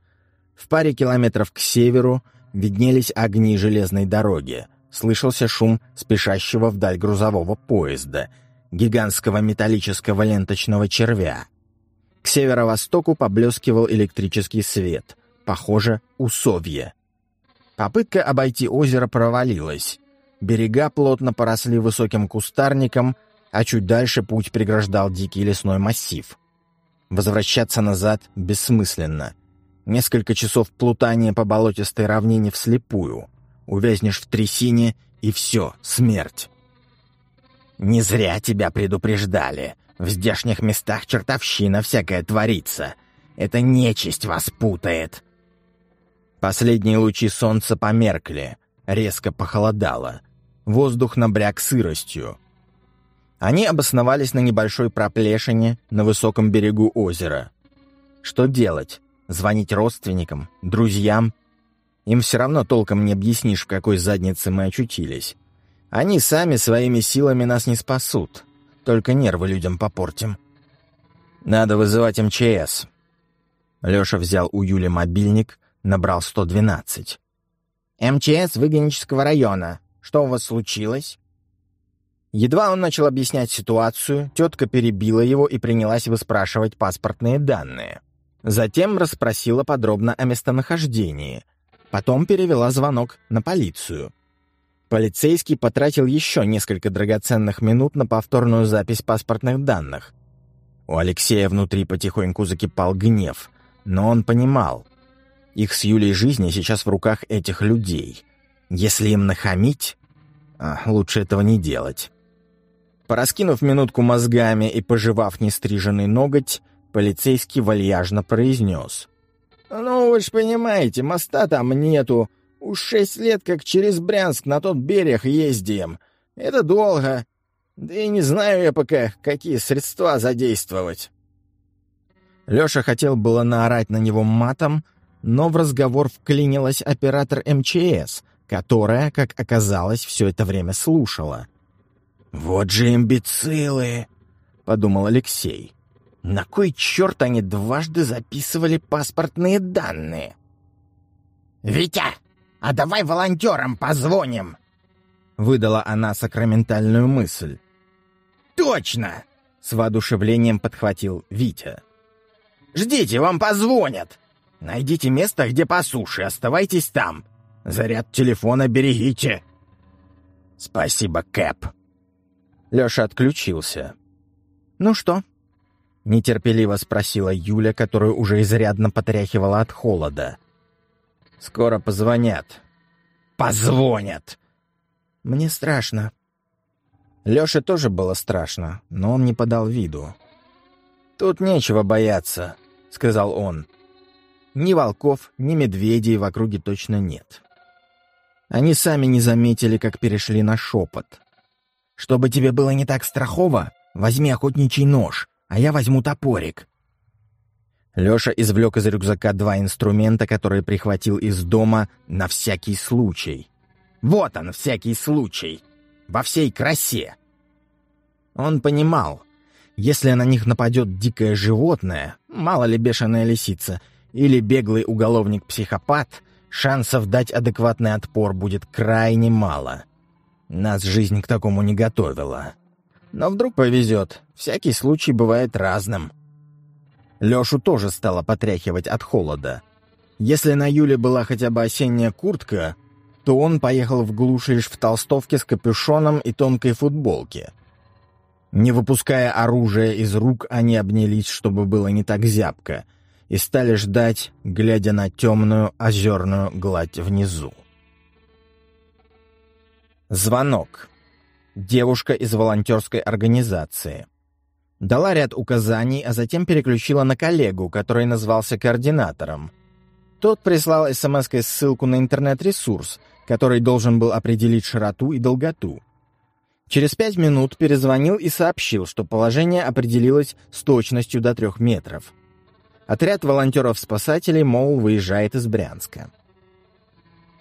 S1: В паре километров к северу виднелись огни железной дороги. Слышался шум спешащего вдаль грузового поезда, гигантского металлического ленточного червя. К северо-востоку поблескивал электрический свет. Похоже, усовье. Попытка обойти озеро провалилась. Берега плотно поросли высоким кустарником, а чуть дальше путь преграждал дикий лесной массив. Возвращаться назад бессмысленно. Несколько часов плутания по болотистой равнине вслепую. Увязнешь в трясине, и все, смерть. «Не зря тебя предупреждали. В здешних местах чертовщина всякая творится. Это нечисть вас путает». Последние лучи солнца померкли, резко похолодало. Воздух набряк сыростью. Они обосновались на небольшой проплешине на высоком берегу озера. Что делать? Звонить родственникам? Друзьям? Им все равно толком не объяснишь, в какой заднице мы очутились. Они сами своими силами нас не спасут. Только нервы людям попортим. Надо вызывать МЧС. Леша взял у Юли мобильник, набрал 112. «МЧС Выгонического района. Что у вас случилось?» Едва он начал объяснять ситуацию, тетка перебила его и принялась выспрашивать паспортные данные. Затем расспросила подробно о местонахождении. Потом перевела звонок на полицию. Полицейский потратил еще несколько драгоценных минут на повторную запись паспортных данных. У Алексея внутри потихоньку закипал гнев, но он понимал. Их с Юлей жизни сейчас в руках этих людей. Если им нахамить, а, лучше этого не делать. Пораскинув минутку мозгами и пожевав нестриженный ноготь, полицейский вальяжно произнес. «Ну, вы ж понимаете, моста там нету. Уж шесть лет как через Брянск на тот берег ездим. Это долго. Да и не знаю я пока, какие средства задействовать». Леша хотел было наорать на него матом, но в разговор вклинилась оператор МЧС, которая, как оказалось, все это время слушала. «Вот же имбецилы!» — подумал Алексей. «На кой черт они дважды записывали паспортные данные?» «Витя, а давай волонтерам позвоним!» — выдала она сакраментальную мысль. «Точно!» — с воодушевлением подхватил Витя. «Ждите, вам позвонят! Найдите место, где по суше, оставайтесь там!» Заряд телефона берегите!» «Спасибо, Кэп!» Леша отключился. «Ну что?» — нетерпеливо спросила Юля, которую уже изрядно потряхивала от холода. «Скоро позвонят». «Позвонят!» «Мне страшно». Лёше тоже было страшно, но он не подал виду. «Тут нечего бояться», — сказал он. «Ни волков, ни медведей в округе точно нет». Они сами не заметили, как перешли на шепот. «Чтобы тебе было не так страхово, возьми охотничий нож, а я возьму топорик». Леша извлек из рюкзака два инструмента, которые прихватил из дома на всякий случай. Вот он, всякий случай. Во всей красе. Он понимал, если на них нападет дикое животное, мало ли бешеная лисица, или беглый уголовник-психопат, шансов дать адекватный отпор будет крайне мало. Нас жизнь к такому не готовила. Но вдруг повезет, всякий случай бывает разным. Лешу тоже стало потряхивать от холода. Если на Юле была хотя бы осенняя куртка, то он поехал в глушь лишь в толстовке с капюшоном и тонкой футболке. Не выпуская оружие из рук, они обнялись, чтобы было не так зябко, и стали ждать, глядя на темную озерную гладь внизу. Звонок. Девушка из волонтерской организации. Дала ряд указаний, а затем переключила на коллегу, который назвался координатором. Тот прислал смс-кой ссылку на интернет-ресурс, который должен был определить широту и долготу. Через пять минут перезвонил и сообщил, что положение определилось с точностью до трех метров. Отряд волонтеров-спасателей, мол, выезжает из Брянска.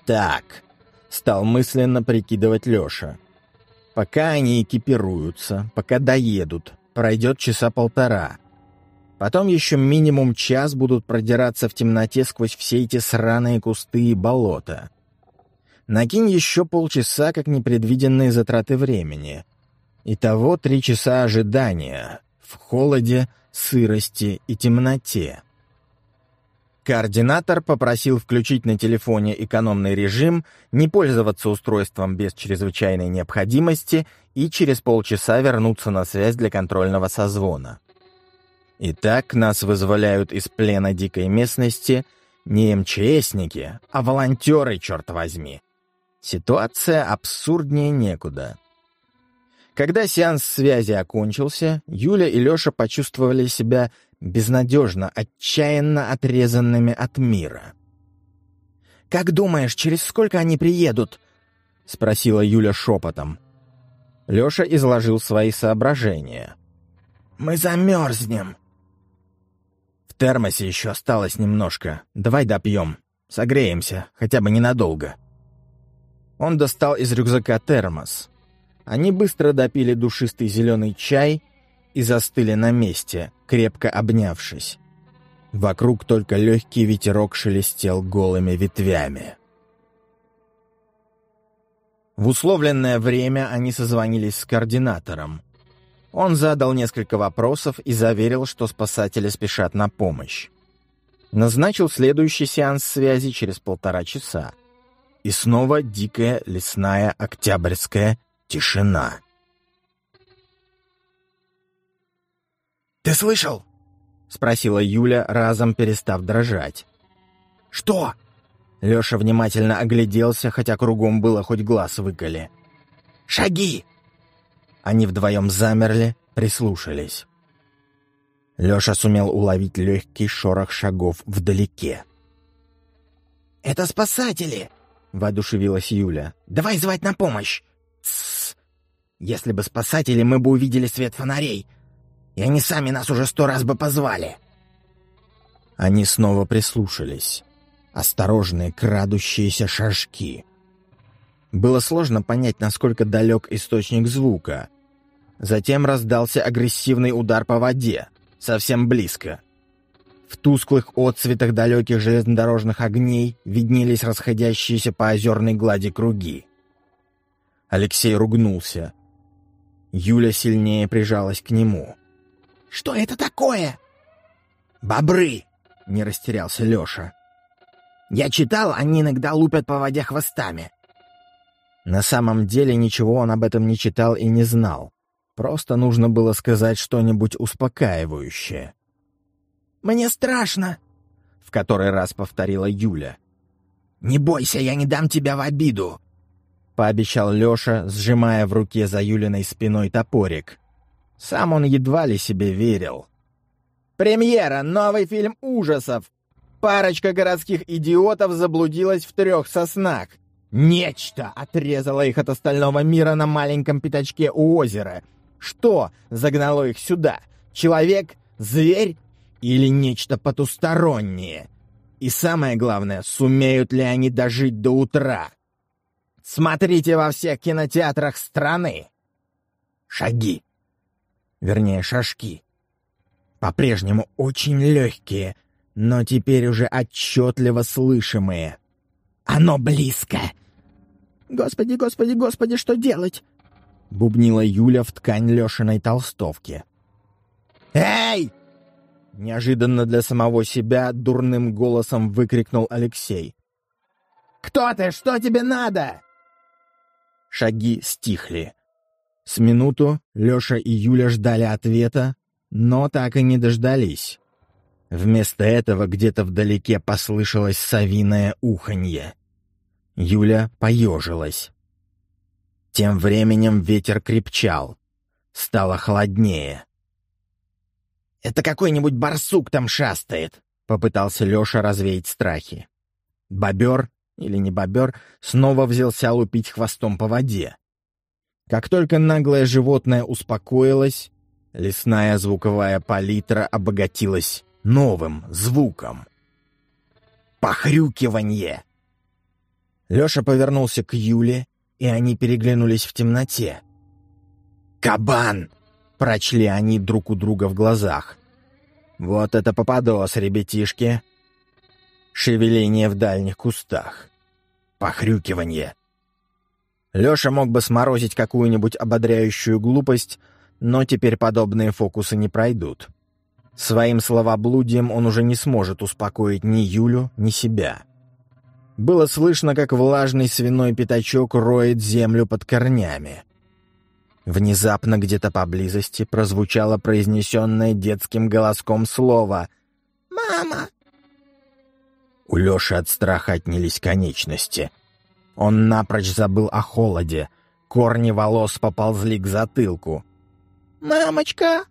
S1: «Так», — стал мысленно прикидывать Леша. «Пока они экипируются, пока доедут, пройдет часа полтора. Потом еще минимум час будут продираться в темноте сквозь все эти сраные кусты и болота. Накинь еще полчаса, как непредвиденные затраты времени. Итого три часа ожидания в холоде, сырости и темноте. Координатор попросил включить на телефоне экономный режим, не пользоваться устройством без чрезвычайной необходимости и через полчаса вернуться на связь для контрольного созвона. Итак, нас вызволяют из плена дикой местности не МЧСники, а волонтеры, черт возьми. Ситуация абсурднее некуда. Когда сеанс связи окончился, Юля и Леша почувствовали себя безнадежно, отчаянно отрезанными от мира. «Как думаешь, через сколько они приедут?» — спросила Юля шепотом. Леша изложил свои соображения. «Мы замерзнем». «В термосе еще осталось немножко. Давай допьем. Согреемся, хотя бы ненадолго». Он достал из рюкзака термос. Они быстро допили душистый зеленый чай и застыли на месте, крепко обнявшись. Вокруг только легкий ветерок шелестел голыми ветвями. В условленное время они созвонились с координатором. Он задал несколько вопросов и заверил, что спасатели спешат на помощь. Назначил следующий сеанс связи через полтора часа. И снова дикая лесная октябрьская тишина. «Ты слышал?» — спросила Юля, разом перестав дрожать. «Что?» Леша внимательно огляделся, хотя кругом было хоть глаз выколи. «Шаги!» Они вдвоем замерли, прислушались. Леша сумел уловить легкий шорох шагов вдалеке. «Это спасатели!» — воодушевилась Юля. «Давай звать на помощь!» «Тссс! Если бы спасатели, мы бы увидели свет фонарей, и они сами нас уже сто раз бы позвали!» Они снова прислушались. Осторожные крадущиеся шажки. Было сложно понять, насколько далек источник звука. Затем раздался агрессивный удар по воде, совсем близко — в тусклых отцветах далеких железнодорожных огней виднелись расходящиеся по озерной глади круги. Алексей ругнулся. Юля сильнее прижалась к нему. «Что это такое?» «Бобры!» — не растерялся Леша. «Я читал, они иногда лупят по воде хвостами». На самом деле ничего он об этом не читал и не знал. Просто нужно было сказать что-нибудь успокаивающее. Мне страшно!» — в который раз повторила Юля. «Не бойся, я не дам тебя в обиду!» — пообещал Леша, сжимая в руке за Юлиной спиной топорик. Сам он едва ли себе верил. «Премьера! Новый фильм ужасов! Парочка городских идиотов заблудилась в трех соснах. Нечто отрезало их от остального мира на маленьком пятачке у озера. Что загнало их сюда? Человек? Зверь? или нечто потустороннее. И самое главное, сумеют ли они дожить до утра. Смотрите во всех кинотеатрах страны. Шаги. Вернее, шажки. По-прежнему очень легкие, но теперь уже отчетливо слышимые. «Оно близко!» «Господи, господи, господи, что делать?» — бубнила Юля в ткань Лешиной толстовки. «Эй!» Неожиданно для самого себя дурным голосом выкрикнул Алексей. «Кто ты? Что тебе надо?» Шаги стихли. С минуту Леша и Юля ждали ответа, но так и не дождались. Вместо этого где-то вдалеке послышалось совиное уханье. Юля поежилась. Тем временем ветер крепчал. Стало холоднее. «Это какой-нибудь барсук там шастает», — попытался Леша развеять страхи. Бобер, или не бобер, снова взялся лупить хвостом по воде. Как только наглое животное успокоилось, лесная звуковая палитра обогатилась новым звуком. Похрюкиванье! Леша повернулся к Юле, и они переглянулись в темноте. «Кабан!» — прочли они друг у друга в глазах. «Вот это попадос, ребятишки!» Шевеление в дальних кустах. Похрюкиванье. Леша мог бы сморозить какую-нибудь ободряющую глупость, но теперь подобные фокусы не пройдут. Своим словоблудием он уже не сможет успокоить ни Юлю, ни себя. Было слышно, как влажный свиной пятачок роет землю под корнями. Внезапно где-то поблизости прозвучало произнесенное детским голоском слово «Мама!». У Леши от страха отнялись конечности. Он напрочь забыл о холоде. Корни волос поползли к затылку. «Мамочка!»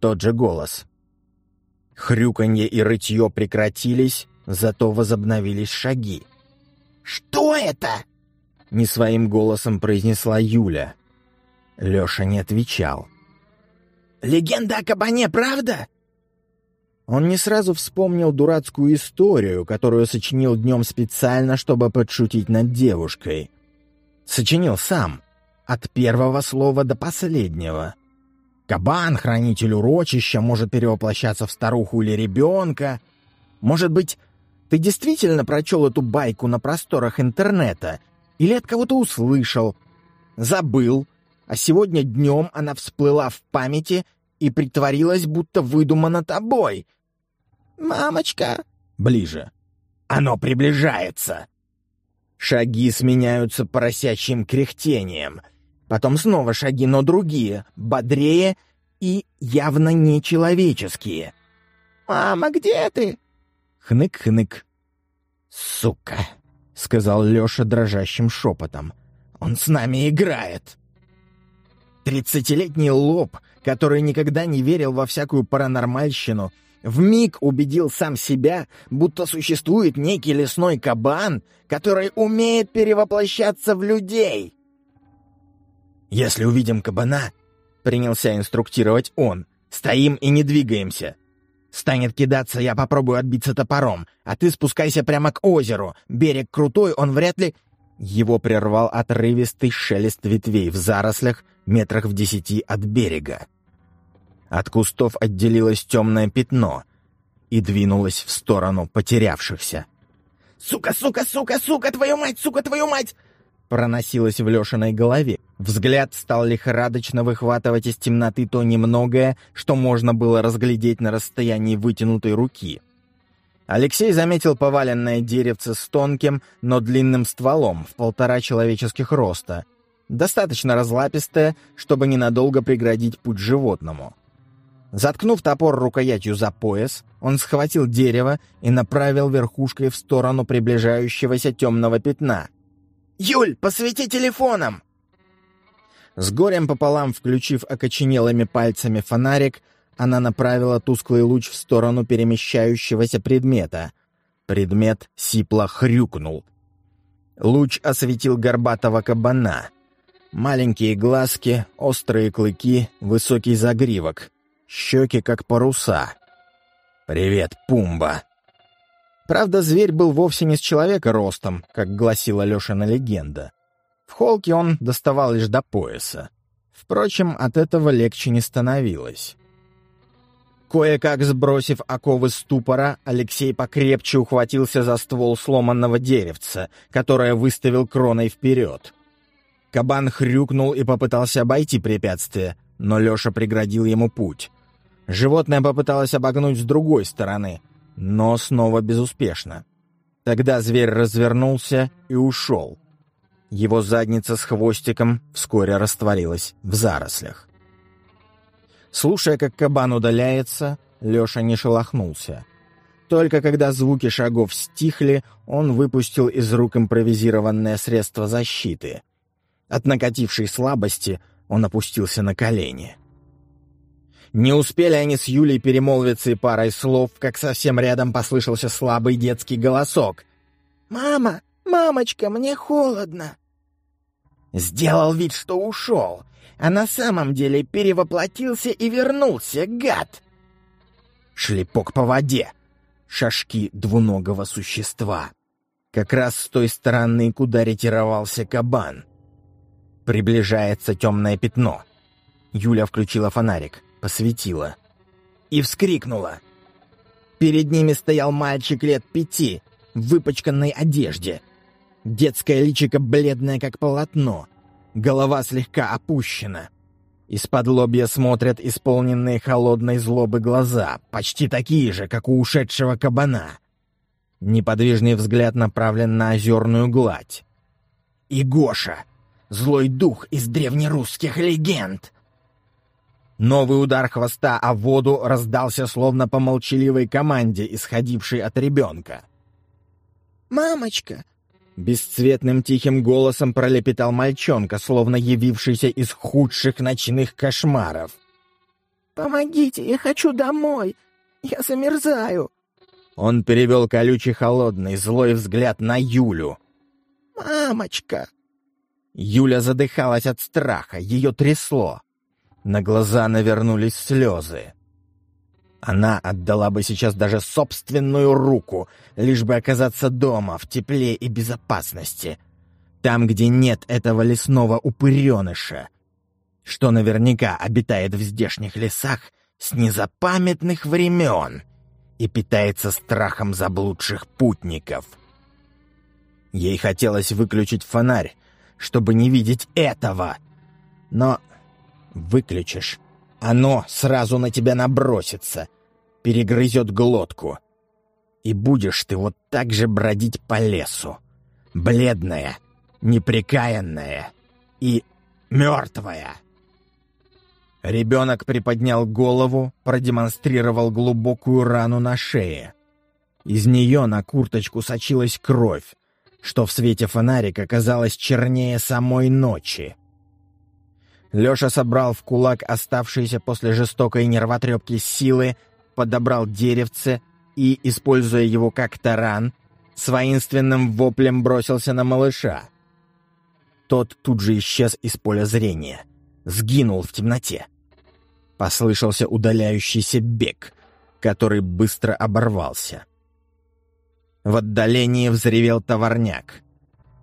S1: Тот же голос. Хрюканье и рытье прекратились, зато возобновились шаги. «Что это?» — не своим голосом произнесла Юля. Леша не отвечал. «Легенда о кабане, правда?» Он не сразу вспомнил дурацкую историю, которую сочинил днем специально, чтобы подшутить над девушкой. Сочинил сам, от первого слова до последнего. Кабан, хранитель урочища, может перевоплощаться в старуху или ребенка. Может быть, ты действительно прочел эту байку на просторах интернета или от кого-то услышал, забыл, а сегодня днем она всплыла в памяти и притворилась, будто выдумана тобой. «Мамочка!» Ближе. «Оно приближается!» Шаги сменяются поросячьим кряхтением — Потом снова шаги, но другие, бодрее и явно нечеловеческие. «Мама, где ты?» Хнык-хнык. «Сука!» — сказал Леша дрожащим шепотом. «Он с нами играет!» Тридцатилетний лоб, который никогда не верил во всякую паранормальщину, вмиг убедил сам себя, будто существует некий лесной кабан, который умеет перевоплощаться в людей. «Если увидим кабана», — принялся инструктировать он, — «стоим и не двигаемся. Станет кидаться, я попробую отбиться топором, а ты спускайся прямо к озеру. Берег крутой, он вряд ли...» Его прервал отрывистый шелест ветвей в зарослях метрах в десяти от берега. От кустов отделилось темное пятно и двинулось в сторону потерявшихся. «Сука, сука, сука, сука, твою мать, сука, твою мать!» проносилось в Лешиной голове. Взгляд стал лихорадочно выхватывать из темноты то немногое, что можно было разглядеть на расстоянии вытянутой руки. Алексей заметил поваленное деревце с тонким, но длинным стволом в полтора человеческих роста, достаточно разлапистое, чтобы ненадолго преградить путь животному. Заткнув топор рукоятью за пояс, он схватил дерево и направил верхушкой в сторону приближающегося темного пятна — «Юль, посвети телефоном!» С горем пополам включив окоченелыми пальцами фонарик, она направила тусклый луч в сторону перемещающегося предмета. Предмет сипло хрюкнул. Луч осветил горбатого кабана. Маленькие глазки, острые клыки, высокий загривок. Щеки, как паруса. «Привет, Пумба!» Правда, зверь был вовсе не с человека ростом, как гласила Лешина легенда. В холке он доставал лишь до пояса. Впрочем, от этого легче не становилось. Кое-как сбросив оковы ступора, Алексей покрепче ухватился за ствол сломанного деревца, которое выставил кроной вперед. Кабан хрюкнул и попытался обойти препятствие, но Леша преградил ему путь. Животное попыталось обогнуть с другой стороны, но снова безуспешно. Тогда зверь развернулся и ушел. Его задница с хвостиком вскоре растворилась в зарослях. Слушая, как кабан удаляется, Леша не шелохнулся. Только когда звуки шагов стихли, он выпустил из рук импровизированное средство защиты. От накатившей слабости он опустился на колени. Не успели они с Юлей перемолвиться и парой слов, как совсем рядом послышался слабый детский голосок. «Мама! Мамочка, мне холодно!» Сделал вид, что ушел, а на самом деле перевоплотился и вернулся, гад! Шлепок по воде. Шашки двуногого существа. Как раз с той стороны, куда ретировался кабан. Приближается темное пятно. Юля включила фонарик, посветила. И вскрикнула. Перед ними стоял мальчик лет пяти, в выпачканной одежде. Детское личико бледное, как полотно. Голова слегка опущена. Из-под лобья смотрят исполненные холодной злобы глаза, почти такие же, как у ушедшего кабана. Неподвижный взгляд направлен на озерную гладь. И Гоша, злой дух из древнерусских легенд. Новый удар хвоста о воду раздался словно по молчаливой команде, исходившей от ребенка. «Мамочка, Бесцветным тихим голосом пролепетал мальчонка, словно явившийся из худших ночных кошмаров. «Помогите, я хочу домой! Я замерзаю!» Он перевел колючий холодный, злой взгляд на Юлю. «Мамочка!» Юля задыхалась от страха, ее трясло. На глаза навернулись слезы. Она отдала бы сейчас даже собственную руку, лишь бы оказаться дома, в тепле и безопасности. Там, где нет этого лесного упыреныша, что наверняка обитает в здешних лесах с незапамятных времен и питается страхом заблудших путников. Ей хотелось выключить фонарь, чтобы не видеть этого. Но выключишь оно сразу на тебя набросится, перегрызет глотку. И будешь ты вот так же бродить по лесу. Бледная, неприкаянная и мертвая. Ребенок приподнял голову, продемонстрировал глубокую рану на шее. Из нее на курточку сочилась кровь, что в свете фонарика казалось чернее самой ночи. Леша собрал в кулак оставшиеся после жестокой нервотрепки силы, подобрал деревце и, используя его как таран, с воинственным воплем бросился на малыша. Тот тут же исчез из поля зрения, сгинул в темноте. Послышался удаляющийся бег, который быстро оборвался. В отдалении взревел товарняк.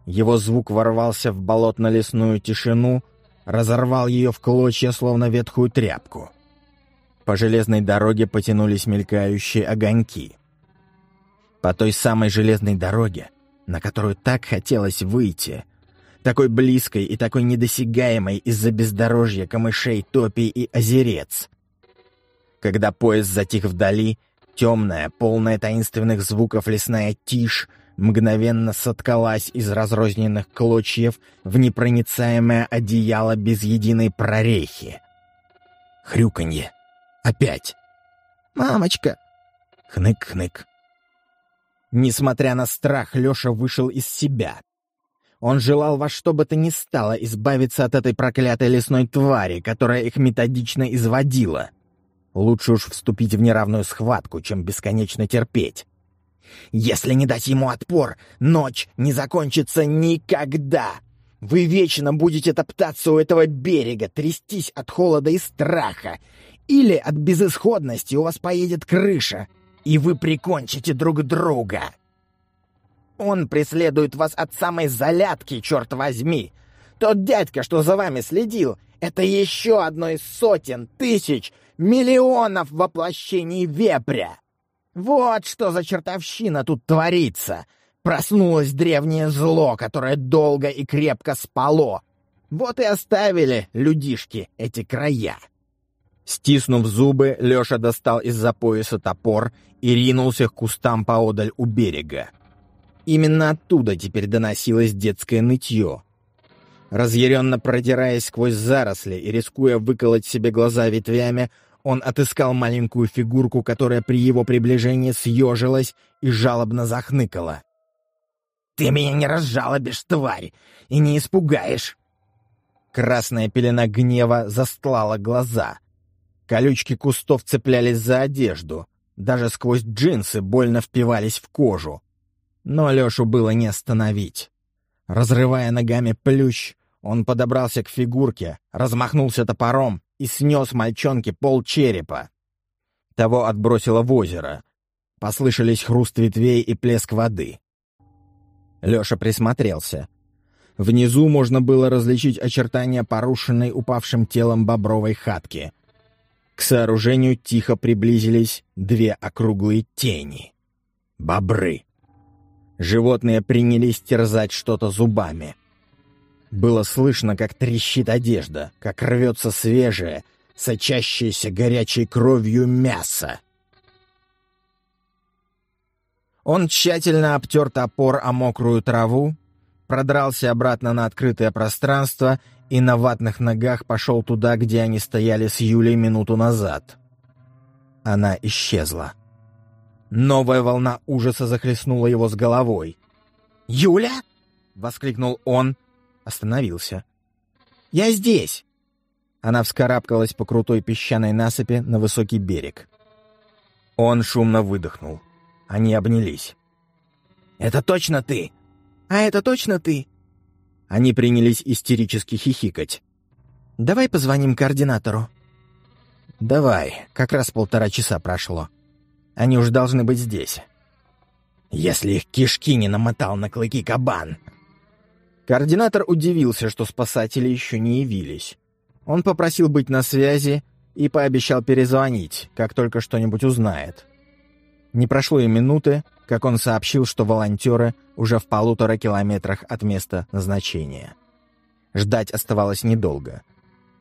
S1: Его звук ворвался в болотно-лесную тишину — разорвал ее в клочья, словно ветхую тряпку. По железной дороге потянулись мелькающие огоньки. По той самой железной дороге, на которую так хотелось выйти, такой близкой и такой недосягаемой из-за бездорожья камышей, топий и озерец. Когда поезд затих вдали, темная, полная таинственных звуков лесная тишь — мгновенно соткалась из разрозненных клочьев в непроницаемое одеяло без единой прорехи. Хрюканье. Опять. «Мамочка!» Хнык-хнык. Несмотря на страх, Леша вышел из себя. Он желал во что бы то ни стало избавиться от этой проклятой лесной твари, которая их методично изводила. Лучше уж вступить в неравную схватку, чем бесконечно терпеть. Если не дать ему отпор, ночь не закончится никогда. Вы вечно будете топтаться у этого берега, трястись от холода и страха. Или от безысходности у вас поедет крыша, и вы прикончите друг друга. Он преследует вас от самой залятки, черт возьми. Тот дядька, что за вами следил, это еще одно из сотен, тысяч, Миллионов воплощений вепря! Вот что за чертовщина тут творится! Проснулось древнее зло, которое долго и крепко спало. Вот и оставили людишки эти края. Стиснув зубы, Леша достал из-за пояса топор и ринулся к кустам поодаль у берега. Именно оттуда теперь доносилось детское нытье. Разъяренно продираясь сквозь заросли и рискуя выколоть себе глаза ветвями, он отыскал маленькую фигурку, которая при его приближении съежилась и жалобно захныкала. «Ты меня не разжалобишь, тварь, и не испугаешь!» Красная пелена гнева застлала глаза. Колючки кустов цеплялись за одежду, даже сквозь джинсы больно впивались в кожу. Но Лешу было не остановить. Разрывая ногами плющ, он подобрался к фигурке, размахнулся топором и снес мальчонке пол черепа. Того отбросило в озеро. Послышались хруст ветвей и плеск воды. Леша присмотрелся. Внизу можно было различить очертания порушенной упавшим телом бобровой хатки. К сооружению тихо приблизились две округлые тени. Бобры. Животные принялись терзать что-то зубами. Было слышно, как трещит одежда, как рвется свежее, сочащееся горячей кровью мясо. Он тщательно обтер топор о мокрую траву, продрался обратно на открытое пространство и на ватных ногах пошел туда, где они стояли с Юлей минуту назад. Она исчезла. Новая волна ужаса захлестнула его с головой. «Юля!» — воскликнул он. Остановился. «Я здесь!» Она вскарабкалась по крутой песчаной насыпи на высокий берег. Он шумно выдохнул. Они обнялись. «Это точно ты? А это точно ты?» Они принялись истерически хихикать. «Давай позвоним координатору». «Давай, как раз полтора часа прошло». Они уже должны быть здесь. Если их кишки не намотал на клыки кабан. Координатор удивился, что спасатели еще не явились. Он попросил быть на связи и пообещал перезвонить, как только что-нибудь узнает. Не прошло и минуты, как он сообщил, что волонтеры уже в полутора километрах от места назначения. Ждать оставалось недолго.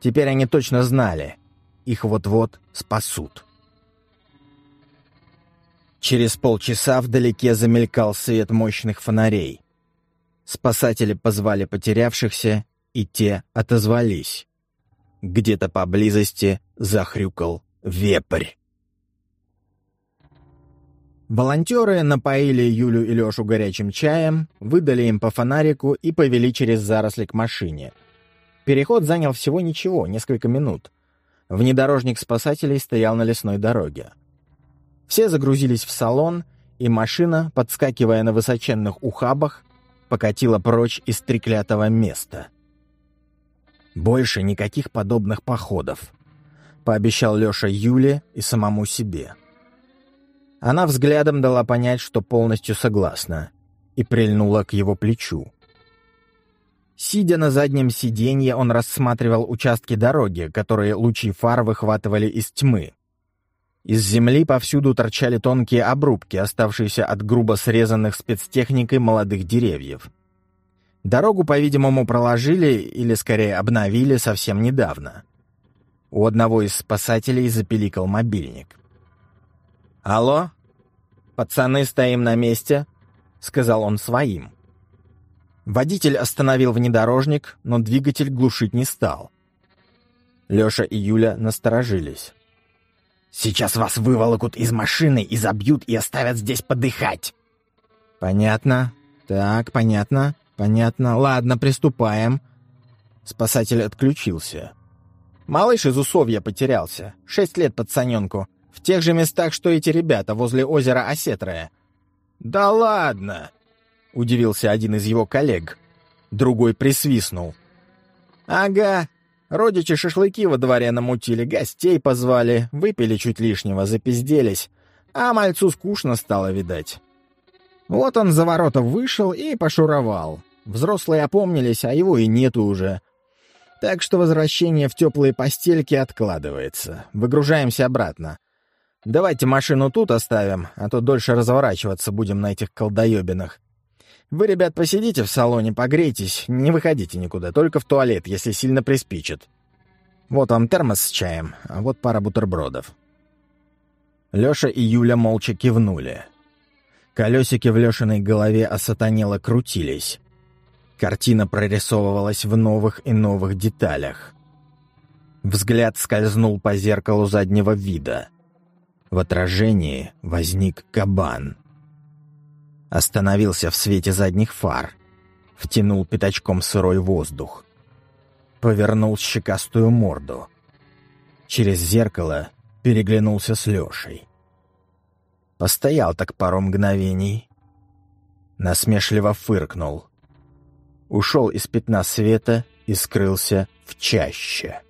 S1: Теперь они точно знали, их вот-вот спасут. Через полчаса вдалеке замелькал свет мощных фонарей. Спасатели позвали потерявшихся, и те отозвались. Где-то поблизости захрюкал вепрь. Волонтеры напоили Юлю и Лешу горячим чаем, выдали им по фонарику и повели через заросли к машине. Переход занял всего ничего, несколько минут. Внедорожник спасателей стоял на лесной дороге. Все загрузились в салон, и машина, подскакивая на высоченных ухабах, покатила прочь из треклятого места. «Больше никаких подобных походов», — пообещал Леша Юле и самому себе. Она взглядом дала понять, что полностью согласна, и прильнула к его плечу. Сидя на заднем сиденье, он рассматривал участки дороги, которые лучи фар выхватывали из тьмы, из земли повсюду торчали тонкие обрубки, оставшиеся от грубо срезанных спецтехникой молодых деревьев. Дорогу, по-видимому, проложили или, скорее, обновили совсем недавно. У одного из спасателей запеликал мобильник. «Алло? Пацаны, стоим на месте», — сказал он своим. Водитель остановил внедорожник, но двигатель глушить не стал. Леша и Юля насторожились. Сейчас вас выволокут из машины и забьют и оставят здесь подыхать». «Понятно. Так, понятно. Понятно. Ладно, приступаем». Спасатель отключился. Малыш из усовья потерялся. Шесть лет пацаненку. В тех же местах, что эти ребята, возле озера Осетрая. «Да ладно!» — удивился один из его коллег. Другой присвистнул. «Ага, Родичи шашлыки во дворе намутили, гостей позвали, выпили чуть лишнего, запизделись. А мальцу скучно стало, видать. Вот он за ворота вышел и пошуровал. Взрослые опомнились, а его и нету уже. Так что возвращение в теплые постельки откладывается. Выгружаемся обратно. Давайте машину тут оставим, а то дольше разворачиваться будем на этих колдоебинах. Вы, ребят, посидите в салоне, погрейтесь, не выходите никуда, только в туалет, если сильно приспичит. Вот вам термос с чаем, а вот пара бутербродов». Лёша и Юля молча кивнули. Колесики в Лешиной голове осатанело крутились. Картина прорисовывалась в новых и новых деталях. Взгляд скользнул по зеркалу заднего вида. В отражении возник кабан. Остановился в свете задних фар. Втянул пятачком сырой воздух. Повернул щекастую морду. Через зеркало переглянулся с Лешей. Постоял так пару мгновений. Насмешливо фыркнул. Ушел из пятна света и скрылся в чаще.